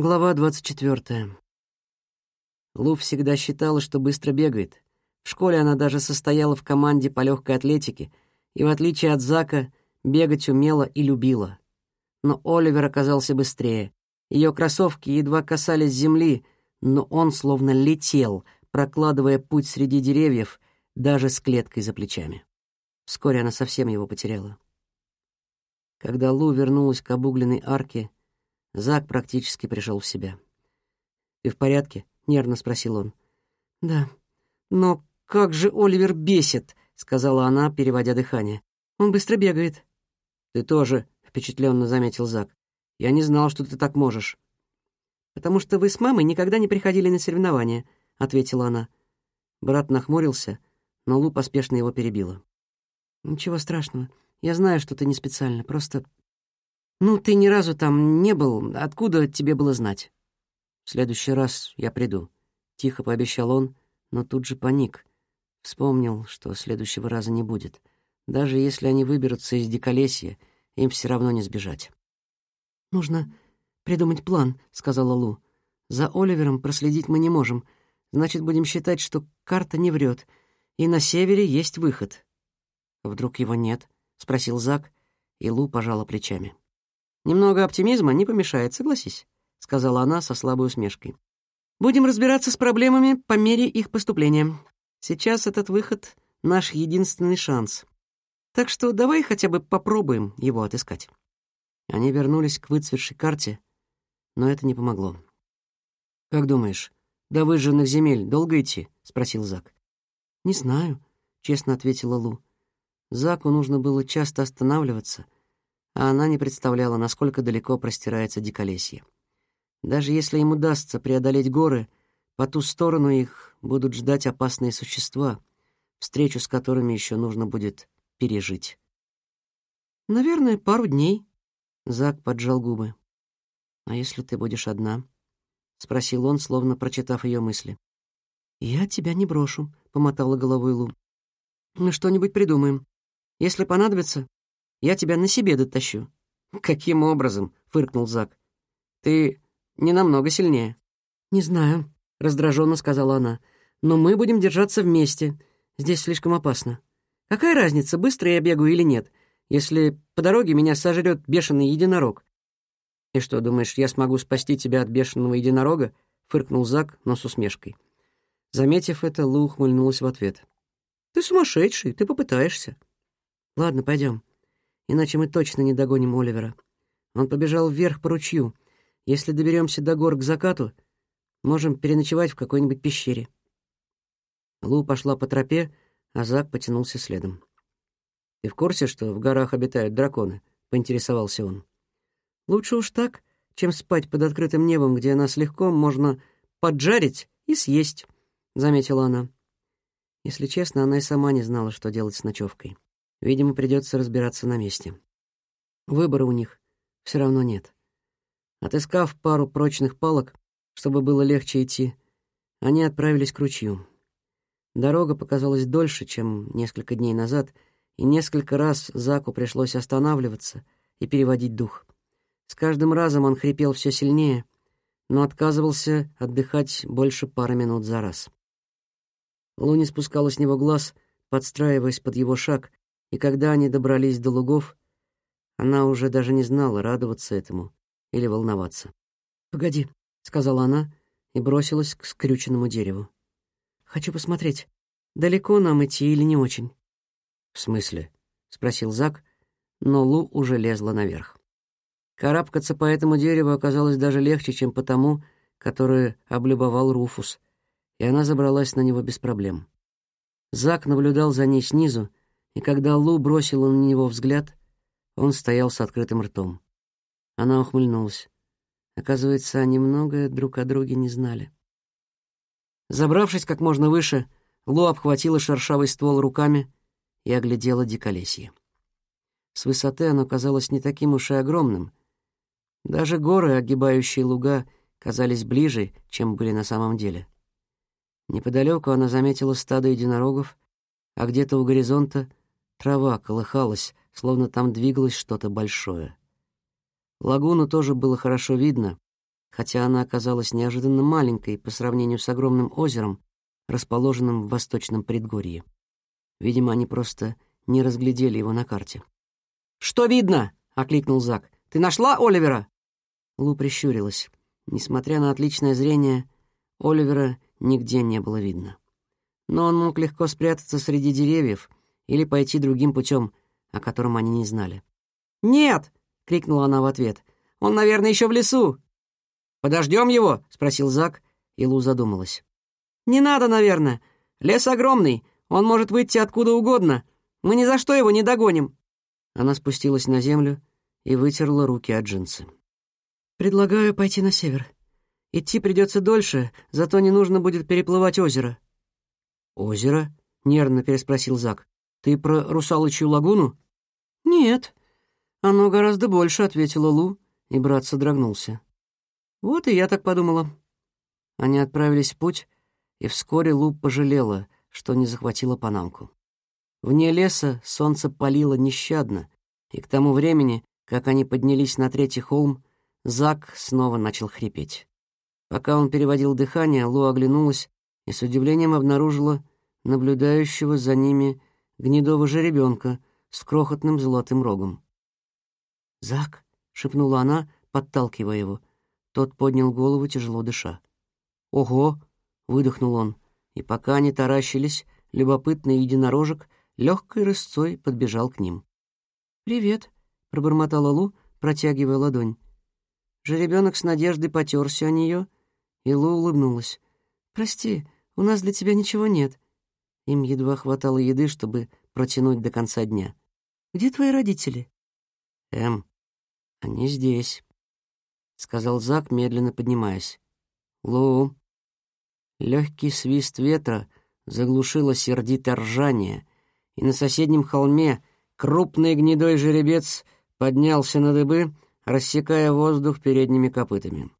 Глава двадцать четвертая. Лу всегда считала, что быстро бегает. В школе она даже состояла в команде по легкой атлетике и, в отличие от Зака, бегать умела и любила. Но Оливер оказался быстрее. Ее кроссовки едва касались земли, но он словно летел, прокладывая путь среди деревьев, даже с клеткой за плечами. Вскоре она совсем его потеряла. Когда Лу вернулась к обугленной арке, Зак практически пришел в себя. «Ты в порядке?» — нервно спросил он. «Да. Но как же Оливер бесит!» — сказала она, переводя дыхание. «Он быстро бегает». «Ты тоже», — впечатленно заметил Зак. «Я не знал, что ты так можешь». «Потому что вы с мамой никогда не приходили на соревнования», — ответила она. Брат нахмурился, но Лу поспешно его перебила. «Ничего страшного. Я знаю, что ты не специально. Просто «Ну, ты ни разу там не был. Откуда тебе было знать?» «В следующий раз я приду», — тихо пообещал он, но тут же паник. Вспомнил, что следующего раза не будет. Даже если они выберутся из диколесья, им все равно не сбежать. «Нужно придумать план», — сказала Лу. «За Оливером проследить мы не можем. Значит, будем считать, что карта не врет, и на севере есть выход». «Вдруг его нет?» — спросил Зак, и Лу пожала плечами. «Немного оптимизма не помешает, согласись», — сказала она со слабой усмешкой. «Будем разбираться с проблемами по мере их поступления. Сейчас этот выход — наш единственный шанс. Так что давай хотя бы попробуем его отыскать». Они вернулись к выцветшей карте, но это не помогло. «Как думаешь, до выжженных земель долго идти?» — спросил Зак. «Не знаю», — честно ответила Лу. Заку нужно было часто останавливаться — а она не представляла, насколько далеко простирается диколесье. Даже если им удастся преодолеть горы, по ту сторону их будут ждать опасные существа, встречу с которыми еще нужно будет пережить. «Наверное, пару дней», — Зак поджал губы. «А если ты будешь одна?» — спросил он, словно прочитав ее мысли. «Я тебя не брошу», — помотала головой Лу. «Мы что-нибудь придумаем. Если понадобится, я тебя на себе дотащу». «Каким образом?» — фыркнул Зак. «Ты не намного сильнее». «Не знаю», — раздраженно сказала она. «Но мы будем держаться вместе. Здесь слишком опасно. Какая разница, быстро я бегаю или нет, если по дороге меня сожрет бешеный единорог?» «И что, думаешь, я смогу спасти тебя от бешеного единорога?» — фыркнул Зак, но с усмешкой. Заметив это, Лу ухмыльнулась в ответ. «Ты сумасшедший, ты попытаешься». «Ладно, пойдем иначе мы точно не догоним Оливера. Он побежал вверх по ручью. Если доберемся до гор к закату, можем переночевать в какой-нибудь пещере». Лу пошла по тропе, а Зак потянулся следом. «Ты в курсе, что в горах обитают драконы?» — поинтересовался он. «Лучше уж так, чем спать под открытым небом, где нас легко можно поджарить и съесть», — заметила она. Если честно, она и сама не знала, что делать с ночевкой. Видимо, придется разбираться на месте. Выбора у них все равно нет. Отыскав пару прочных палок, чтобы было легче идти, они отправились к ручью. Дорога показалась дольше, чем несколько дней назад, и несколько раз Заку пришлось останавливаться и переводить дух. С каждым разом он хрипел все сильнее, но отказывался отдыхать больше пары минут за раз. Луни спускала с него глаз, подстраиваясь под его шаг, и когда они добрались до лугов, она уже даже не знала, радоваться этому или волноваться. «Погоди», — сказала она и бросилась к скрюченному дереву. «Хочу посмотреть, далеко нам идти или не очень». «В смысле?» — спросил Зак, но Лу уже лезла наверх. Карабкаться по этому дереву оказалось даже легче, чем по тому, которое облюбовал Руфус, и она забралась на него без проблем. Зак наблюдал за ней снизу, и когда Лу бросила на него взгляд, он стоял с открытым ртом. Она ухмыльнулась. Оказывается, они многое друг о друге не знали. Забравшись как можно выше, Лу обхватила шершавый ствол руками и оглядела диколесье. С высоты оно казалось не таким уж и огромным. Даже горы, огибающие луга, казались ближе, чем были на самом деле. Неподалеку она заметила стадо единорогов, а где-то у горизонта Трава колыхалась, словно там двигалось что-то большое. Лагуну тоже было хорошо видно, хотя она оказалась неожиданно маленькой по сравнению с огромным озером, расположенным в восточном предгорье. Видимо, они просто не разглядели его на карте. «Что видно?» — окликнул Зак. «Ты нашла Оливера?» Лу прищурилась. Несмотря на отличное зрение, Оливера нигде не было видно. Но он мог легко спрятаться среди деревьев или пойти другим путем, о котором они не знали. «Нет!» — крикнула она в ответ. «Он, наверное, еще в лесу!» «Подождем его?» — спросил Зак, и Лу задумалась. «Не надо, наверное. Лес огромный, он может выйти откуда угодно. Мы ни за что его не догоним». Она спустилась на землю и вытерла руки от джинсы. «Предлагаю пойти на север. Идти придется дольше, зато не нужно будет переплывать озеро». «Озеро?» — нервно переспросил Зак. «Ты про русалочью лагуну?» «Нет, оно гораздо больше», — ответила Лу, и брат содрогнулся. «Вот и я так подумала». Они отправились в путь, и вскоре Лу пожалела, что не захватила панамку. Вне леса солнце палило нещадно, и к тому времени, как они поднялись на третий холм, Зак снова начал хрипеть. Пока он переводил дыхание, Лу оглянулась и с удивлением обнаружила наблюдающего за ними гнедого жеребенка с крохотным золотым рогом. «Зак!» — шепнула она, подталкивая его. Тот поднял голову, тяжело дыша. «Ого!» — выдохнул он, и пока они таращились, любопытный единорожек легкой рысцой подбежал к ним. «Привет!» — пробормотала Лу, протягивая ладонь. Жеребенок с надеждой потерся о нее, и Лу улыбнулась. «Прости, у нас для тебя ничего нет». Им едва хватало еды, чтобы протянуть до конца дня. «Где твои родители?» «Эм, они здесь», — сказал Зак, медленно поднимаясь. «Лу». Легкий свист ветра заглушило сердитое ржание, и на соседнем холме крупный гнедой жеребец поднялся на дыбы, рассекая воздух передними копытами.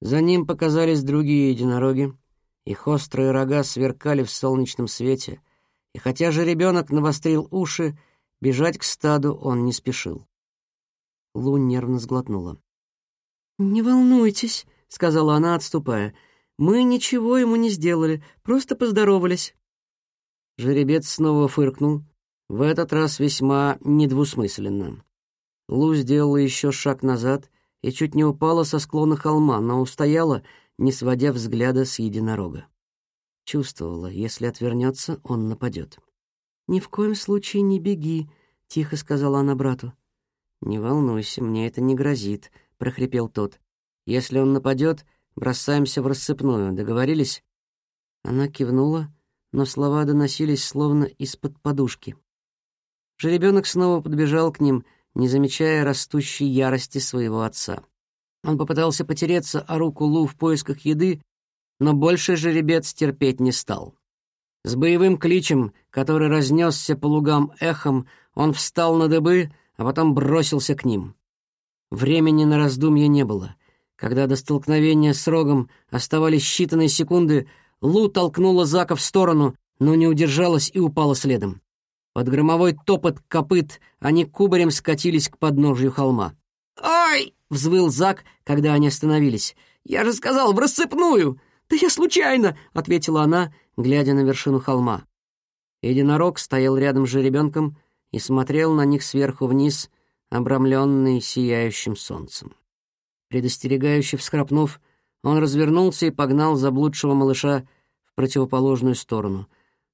За ним показались другие единороги, их острые рога сверкали в солнечном свете, и хотя жеребенок навострил уши, бежать к стаду он не спешил. Лу нервно сглотнула. «Не волнуйтесь», — сказала она, отступая. «Мы ничего ему не сделали, просто поздоровались». Жеребец снова фыркнул, в этот раз весьма недвусмысленно. Лу сделала еще шаг назад и чуть не упала со склона холма, но устояла, не сводя взгляда с единорога. Чувствовала, если отвернется, он нападет. «Ни в коем случае не беги», — тихо сказала она брату. «Не волнуйся, мне это не грозит», — прохрипел тот. «Если он нападет, бросаемся в рассыпную. Договорились?» Она кивнула, но слова доносились словно из-под подушки. Жеребенок снова подбежал к ним, не замечая растущей ярости своего отца. Он попытался потереться о руку Лу в поисках еды, но больше жеребец терпеть не стал. С боевым кличем, который разнесся по лугам эхом, он встал на дыбы, а потом бросился к ним. Времени на раздумье не было. Когда до столкновения с рогом оставались считанные секунды, Лу толкнула Зака в сторону, но не удержалась и упала следом. Под громовой топот копыт они кубарем скатились к подножию холма. Взвыл Зак, когда они остановились. «Я же сказал, в рассыпную!» «Да я случайно!» — ответила она, глядя на вершину холма. Единорог стоял рядом с жеребенком и смотрел на них сверху вниз, обрамленный сияющим солнцем. Предостерегающе всхрапнув, он развернулся и погнал заблудшего малыша в противоположную сторону,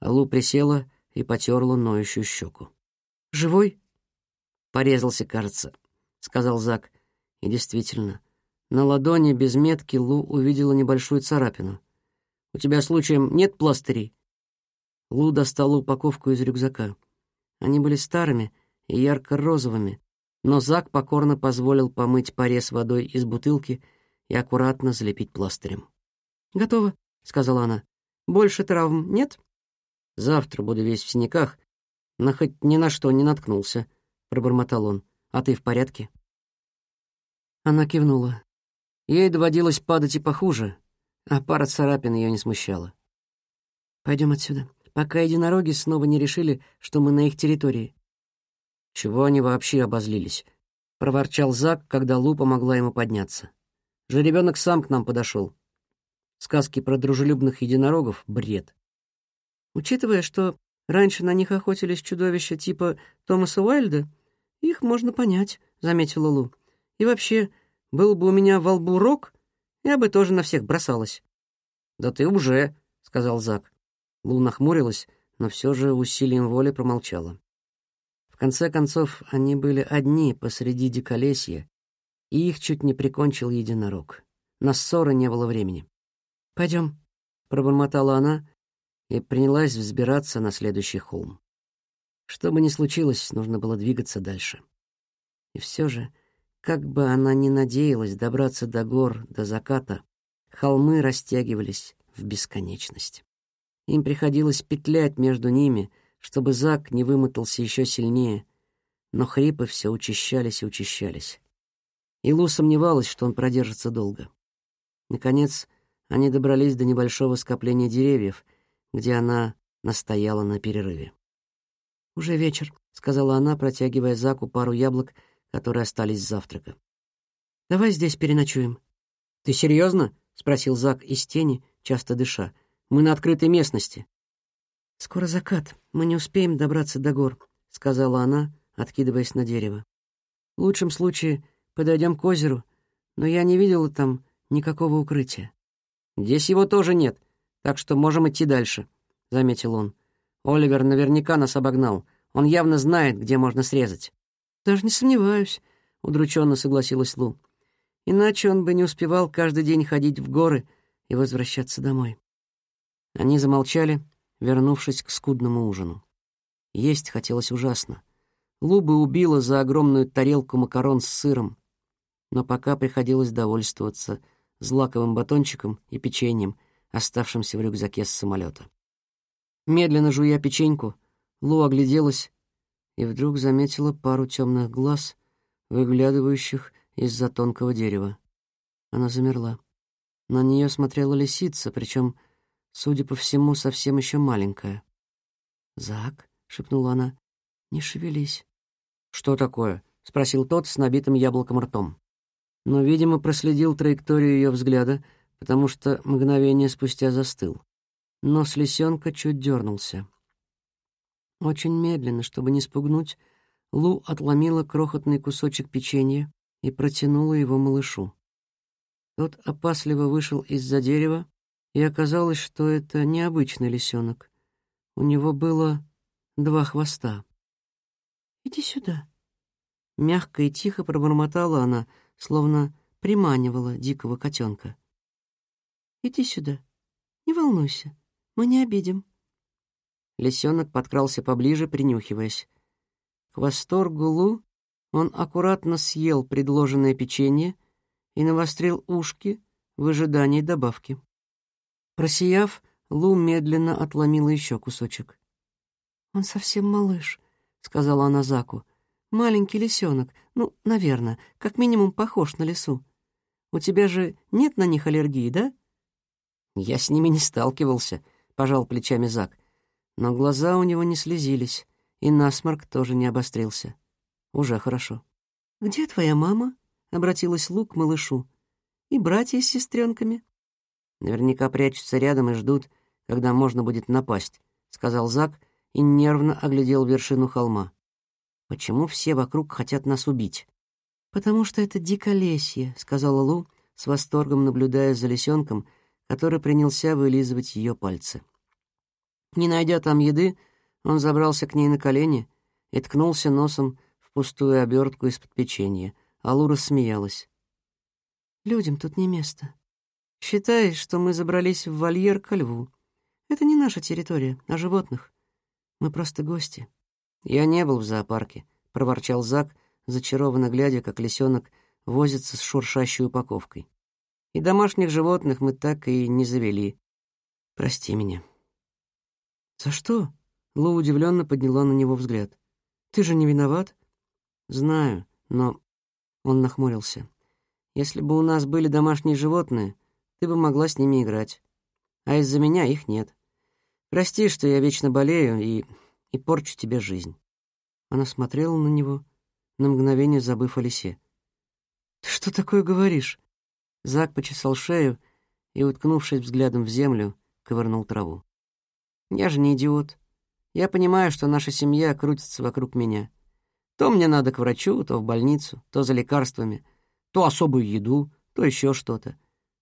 а Лу присела и потерла ноющую щеку. «Живой?» «Порезался, кажется», — сказал Зак. И действительно, на ладони без метки Лу увидела небольшую царапину. «У тебя, случаем, нет пластырей?» Лу достала упаковку из рюкзака. Они были старыми и ярко-розовыми, но Зак покорно позволил помыть порез водой из бутылки и аккуратно залепить пластырем. «Готово», — сказала она. «Больше травм нет?» «Завтра буду весь в синяках, но хоть ни на что не наткнулся», — пробормотал он. «А ты в порядке?» Она кивнула. Ей доводилось падать и похуже, а пара царапин ее не смущала. Пойдем отсюда пока единороги снова не решили, что мы на их территории. «Чего они вообще обозлились?» — проворчал Зак, когда Лу помогла ему подняться. Жеребенок сам к нам подошел. Сказки про дружелюбных единорогов — бред. Учитывая, что раньше на них охотились чудовища типа Томаса Уайльда, их можно понять, — заметила Лу. И вообще, был бы у меня во лбу рог, я бы тоже на всех бросалась. «Да ты уже», — сказал Зак. Лу нахмурилась, но все же усилием воли промолчала. В конце концов, они были одни посреди диколесья, и их чуть не прикончил единорог. На ссоры не было времени. Пойдем, пробормотала она и принялась взбираться на следующий холм. Что бы ни случилось, нужно было двигаться дальше. И все же, как бы она ни надеялась добраться до гор, до заката, холмы растягивались в бесконечность. Им приходилось петлять между ними, чтобы Зак не вымотался еще сильнее, но хрипы все учащались и учащались. Илу сомневалась, что он продержится долго. Наконец, они добрались до небольшого скопления деревьев, где она настояла на перерыве. «Уже вечер», — сказала она, протягивая Заку пару яблок, которые остались с завтрака. «Давай здесь переночуем». «Ты серьезно? спросил Зак из тени, часто дыша. «Мы на открытой местности». «Скоро закат, мы не успеем добраться до гор», — сказала она, откидываясь на дерево. «В лучшем случае подойдем к озеру, но я не видела там никакого укрытия». «Здесь его тоже нет, так что можем идти дальше», — заметил он. «Оливер наверняка нас обогнал. Он явно знает, где можно срезать». «Даже не сомневаюсь», — удрученно согласилась Лу. «Иначе он бы не успевал каждый день ходить в горы и возвращаться домой». Они замолчали, вернувшись к скудному ужину. Есть хотелось ужасно. Лу бы убила за огромную тарелку макарон с сыром, но пока приходилось довольствоваться злаковым батончиком и печеньем, оставшимся в рюкзаке с самолета. Медленно жуя печеньку, Лу огляделась и вдруг заметила пару темных глаз, выглядывающих из-за тонкого дерева. Она замерла. На нее смотрела лисица, причем, судя по всему, совсем еще маленькая. «Зак», — шепнула она, — «не шевелись». «Что такое?» — спросил тот с набитым яблоком ртом но, видимо, проследил траекторию ее взгляда, потому что мгновение спустя застыл. Нос лисенка чуть дернулся. Очень медленно, чтобы не спугнуть, Лу отломила крохотный кусочек печенья и протянула его малышу. Тот опасливо вышел из-за дерева, и оказалось, что это необычный лисенок. У него было два хвоста. «Иди сюда», — мягко и тихо пробормотала она, — словно приманивала дикого котенка. «Иди сюда. Не волнуйся, мы не обидим». Лисенок подкрался поближе, принюхиваясь. К восторгу Лу он аккуратно съел предложенное печенье и навострил ушки в ожидании добавки. Просияв, Лу медленно отломила еще кусочек. «Он совсем малыш», — сказала она Заку. Маленький лисенок, ну, наверное, как минимум похож на лису. У тебя же нет на них аллергии, да? Я с ними не сталкивался, пожал плечами Зак. Но глаза у него не слезились, и насморк тоже не обострился. Уже хорошо. Где твоя мама? обратилась Лук к малышу. И братья с сестренками. Наверняка прячутся рядом и ждут, когда можно будет напасть, сказал Зак и нервно оглядел вершину холма. Почему все вокруг хотят нас убить? Потому что это диколесье, сказала Лу, с восторгом наблюдая за лисенком, который принялся вылизывать ее пальцы. Не найдя там еды, он забрался к ней на колени и ткнулся носом в пустую обертку из-под печенья, а Лу рассмеялась. «Людям тут не место. Считай, что мы забрались в вольер ко льву. Это не наша территория, а животных. Мы просто гости». «Я не был в зоопарке», — проворчал Зак, зачарованно глядя, как лисенок возится с шуршащей упаковкой. «И домашних животных мы так и не завели. Прости меня». «За что?» — Лу удивленно подняла на него взгляд. «Ты же не виноват?» «Знаю, но...» — он нахмурился. «Если бы у нас были домашние животные, ты бы могла с ними играть. А из-за меня их нет. Прости, что я вечно болею и и порчу тебе жизнь». Она смотрела на него, на мгновение забыв о лисе. «Ты что такое говоришь?» Зак почесал шею и, уткнувшись взглядом в землю, ковырнул траву. «Я же не идиот. Я понимаю, что наша семья крутится вокруг меня. То мне надо к врачу, то в больницу, то за лекарствами, то особую еду, то еще что-то.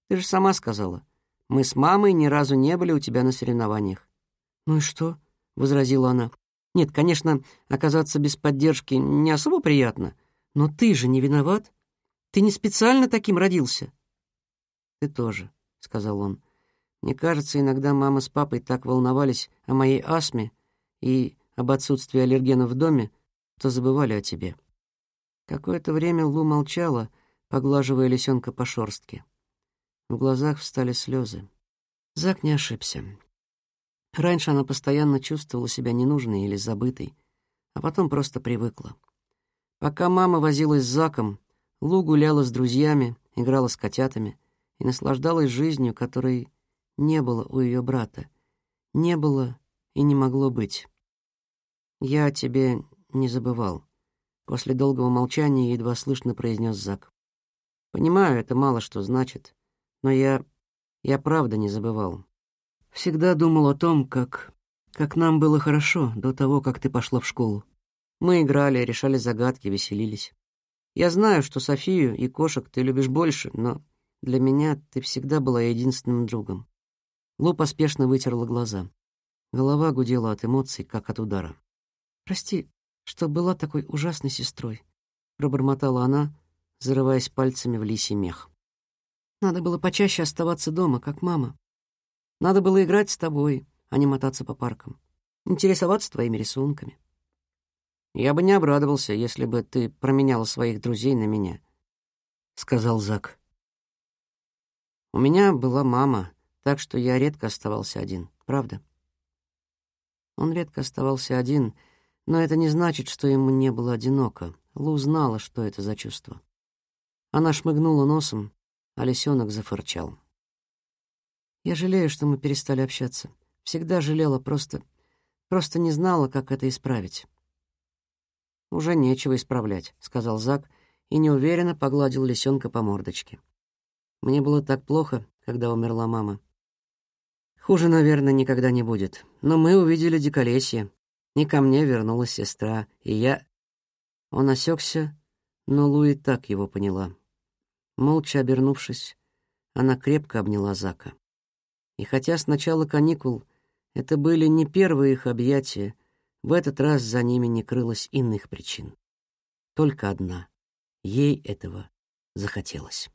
Ты же сама сказала, мы с мамой ни разу не были у тебя на соревнованиях». «Ну и что?» — возразила она. «Нет, конечно, оказаться без поддержки не особо приятно, но ты же не виноват. Ты не специально таким родился». «Ты тоже», — сказал он. «Мне кажется, иногда мама с папой так волновались о моей астме и об отсутствии аллергенов в доме, что забывали о тебе». Какое-то время Лу молчала, поглаживая лисенка по шорстке. В глазах встали слезы. Зак не ошибся. Раньше она постоянно чувствовала себя ненужной или забытой, а потом просто привыкла. Пока мама возилась с Заком, Лу гуляла с друзьями, играла с котятами и наслаждалась жизнью, которой не было у ее брата. Не было и не могло быть. «Я тебе не забывал», — после долгого молчания едва слышно произнес Зак. «Понимаю, это мало что значит, но я... я правда не забывал. Всегда думал о том, как... как нам было хорошо до того, как ты пошла в школу. Мы играли, решали загадки, веселились. Я знаю, что Софию и кошек ты любишь больше, но для меня ты всегда была единственным другом. Лу поспешно вытерла глаза. Голова гудела от эмоций, как от удара. «Прости, что была такой ужасной сестрой», — пробормотала она, зарываясь пальцами в лисий мех. «Надо было почаще оставаться дома, как мама. Надо было играть с тобой, а не мотаться по паркам, интересоваться твоими рисунками. Я бы не обрадовался, если бы ты променяла своих друзей на меня, — сказал Зак. У меня была мама, так что я редко оставался один, правда? Он редко оставался один, но это не значит, что ему не было одиноко. Лу знала, что это за чувство. Она шмыгнула носом, а лисенок зафырчал. Я жалею, что мы перестали общаться. Всегда жалела, просто... просто не знала, как это исправить. «Уже нечего исправлять», — сказал Зак и неуверенно погладил лисенка по мордочке. «Мне было так плохо, когда умерла мама. Хуже, наверное, никогда не будет. Но мы увидели диколесье, и ко мне вернулась сестра, и я...» Он осекся, но Луи так его поняла. Молча обернувшись, она крепко обняла Зака. И хотя с начала каникул это были не первые их объятия, в этот раз за ними не крылось иных причин. Только одна. Ей этого захотелось.